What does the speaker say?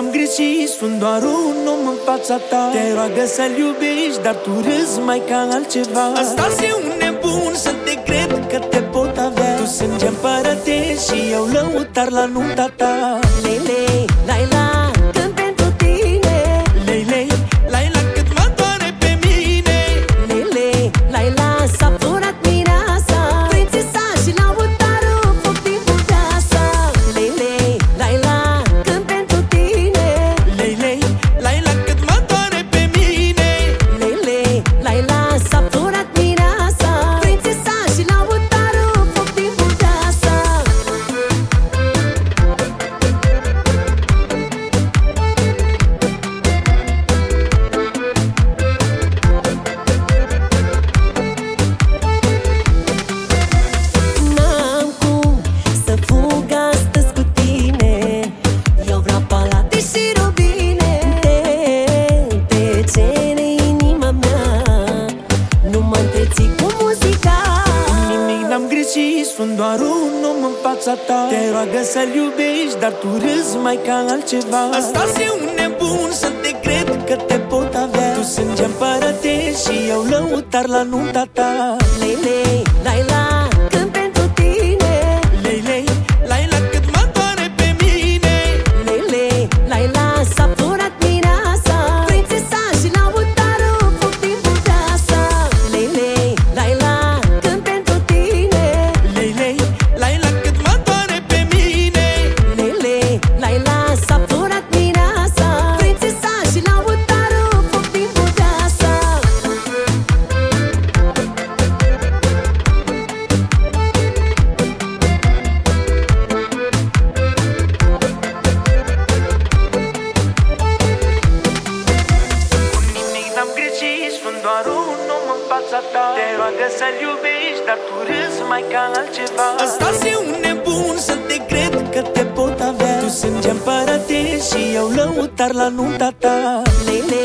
am greșit Sunt doar un om în fața ta. Te roagă să-l iubești Dar tu râzi mai ca altceva. Asta se un nebun să te cred că te pot avea. Tu sânge împărăte și eu lăutar la nunta ta. Lele, lai, lai. Sunt doar un om în fața ta. Te roagă să-l iubești, dar tu râzi mai ca altceva. Asta e un nebun să te cred că te pot avea. Tu sânge împărătești și eu lăutar la nunta ta. Lele, lai, lai doar un om în fața ta. Te roagă să-l iubești, dar tu râzi mai ca altceva. Asta e un nebun să te cred că te pot avea. Tu sânge împărătești și eu lăutar la nunta ta. Lele